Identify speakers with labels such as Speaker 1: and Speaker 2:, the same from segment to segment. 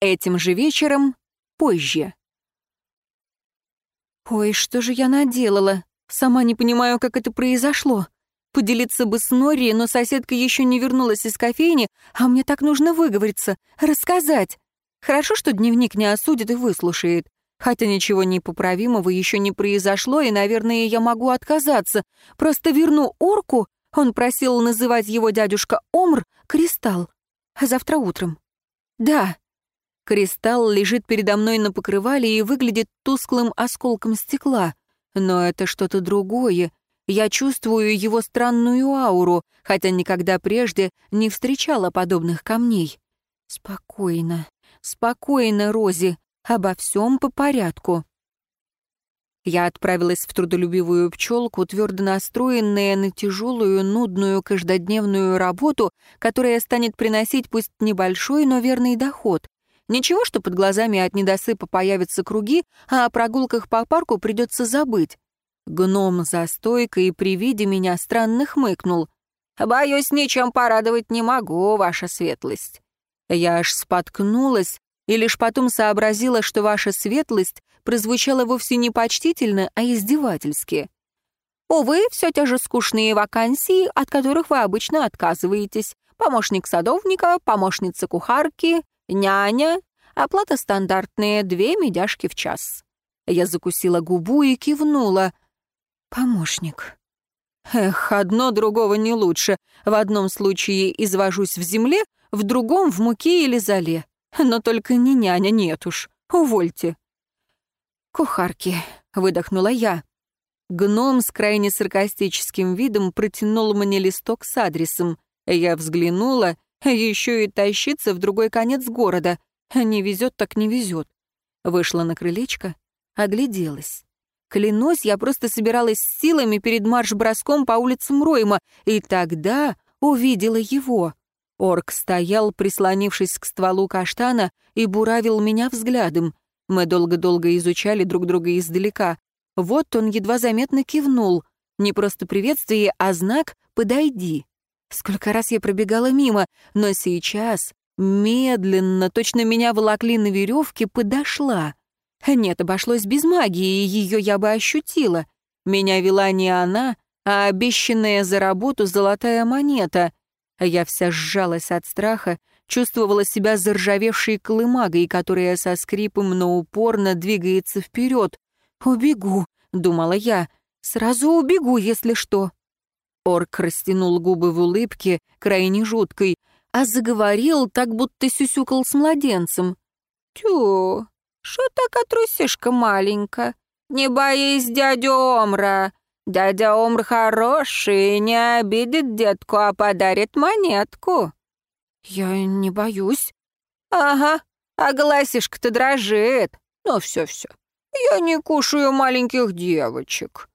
Speaker 1: Этим же вечером, позже. Ой, что же я наделала? Сама не понимаю, как это произошло. Поделиться бы с Нори, но соседка еще не вернулась из кофейни, а мне так нужно выговориться, рассказать. Хорошо, что дневник не осудит и выслушает. Хотя ничего непоправимого еще не произошло, и, наверное, я могу отказаться. Просто верну орку, он просил называть его дядюшка Омр, Кристалл. А завтра утром. Да. Кристалл лежит передо мной на покрывале и выглядит тусклым осколком стекла. Но это что-то другое. Я чувствую его странную ауру, хотя никогда прежде не встречала подобных камней. Спокойно, спокойно, Рози. Обо всем по порядку. Я отправилась в трудолюбивую пчелку, твердо настроенная на тяжелую, нудную, каждодневную работу, которая станет приносить пусть небольшой, но верный доход. Ничего, что под глазами от недосыпа появятся круги, а о прогулках по парку придется забыть. Гном за стойкой при виде меня странно хмыкнул. «Боюсь, ничем порадовать не могу, ваша светлость». Я аж споткнулась, и лишь потом сообразила, что ваша светлость прозвучала вовсе не почтительно, а издевательски. Увы, все те же скучные вакансии, от которых вы обычно отказываетесь. Помощник садовника, помощница кухарки, няня. Оплата стандартная — две медяшки в час. Я закусила губу и кивнула. Помощник. Эх, одно другого не лучше. В одном случае извожусь в земле, в другом — в муке или зале. Но только не няня, нет уж. Увольте. Кухарки, выдохнула я. Гном с крайне саркастическим видом протянул мне листок с адресом. Я взглянула, еще и тащиться в другой конец города. Не везет так не везет. Вышла на крылечко, огляделась. Клянусь, я просто собиралась силами перед марш-броском по улицам Ройма, и тогда увидела его. Орк стоял, прислонившись к стволу каштана, и буравил меня взглядом. Мы долго-долго изучали друг друга издалека. Вот он едва заметно кивнул. Не просто приветствие, а знак «подойди». Сколько раз я пробегала мимо, но сейчас, медленно, точно меня волокли на веревке, подошла. Нет, обошлось без магии, ее я бы ощутила. Меня вела не она, а обещанная за работу золотая монета — я вся сжалась от страха, чувствовала себя заржавевшей колымагой, которая со скрипом, но упорно двигается вперед. «Убегу», — думала я, — «сразу убегу, если что». Орк растянул губы в улыбке, крайне жуткой, а заговорил, так будто сюсюкал с младенцем. «Тю, шо так трусишка маленька? Не боись дядю Омра, Дядя Омр хороший, не обидит детку, а подарит монетку». «Я не боюсь». «Ага, а гласишка-то дрожит. Ну все-все, я не кушаю маленьких девочек».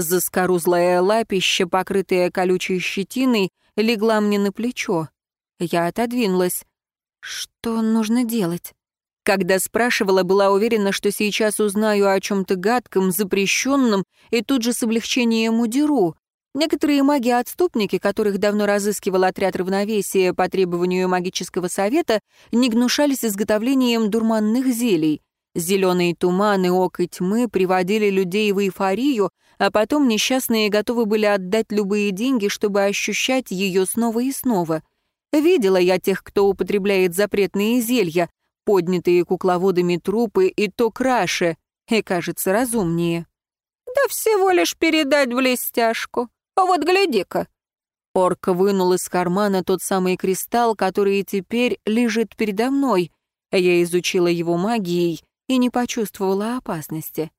Speaker 1: Заскорузлая лапища, покрытая колючей щетиной, легла мне на плечо. Я отодвинулась. «Что нужно делать?» Когда спрашивала, была уверена, что сейчас узнаю о чем-то гадком, запрещенном, и тут же с облегчением удеру. Некоторые маги-отступники, которых давно разыскивал отряд равновесия по требованию магического совета, не гнушались изготовлением дурманных зелий. Зеленые туманы, ок и тьмы приводили людей в эйфорию, а потом несчастные готовы были отдать любые деньги, чтобы ощущать ее снова и снова. Видела я тех, кто употребляет запретные зелья, поднятые кукловодами трупы, и то краше, и кажется разумнее. «Да всего лишь передать блестяшку. А вот гляди-ка». Орка вынул из кармана тот самый кристалл, который теперь лежит передо мной. Я изучила его магией и не почувствовала опасности.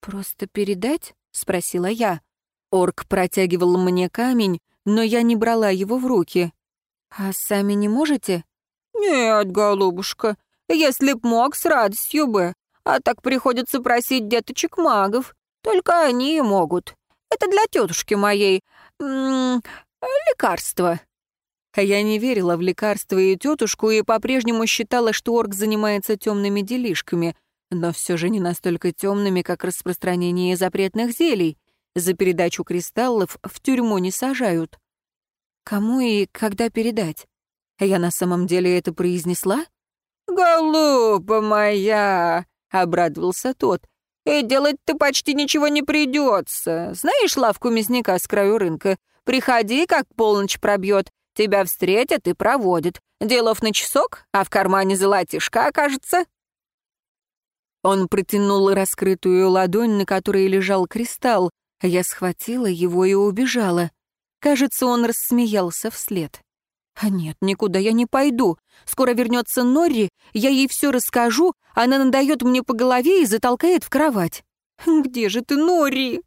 Speaker 1: «Просто передать?» — спросила я. Орк протягивал мне камень, но я не брала его в руки. «А сами не можете?» «Нет, голубушка, если б мог, с радостью бы. А так приходится просить деточек магов. Только они и могут. Это для тетушки моей. -м, лекарство». Я не верила в лекарства и тетушку и по-прежнему считала, что орк занимается темными делишками, но все же не настолько темными, как распространение запретных зелий. За передачу кристаллов в тюрьму не сажают. Кому и когда передать? Я на самом деле это произнесла? «Голуба моя!» — обрадовался тот. «И делать-то почти ничего не придется. Знаешь лавку мясника с краю рынка? Приходи, как полночь пробьет. Тебя встретят и проводят. Делов на часок, а в кармане золотишка окажется». Он протянул раскрытую ладонь, на которой лежал кристалл. Я схватила его и убежала. Кажется, он рассмеялся вслед. А нет, никуда я не пойду. Скоро вернется Норри, я ей все расскажу, она надает мне по голове и затолкает в кровать. Где же ты, Норри?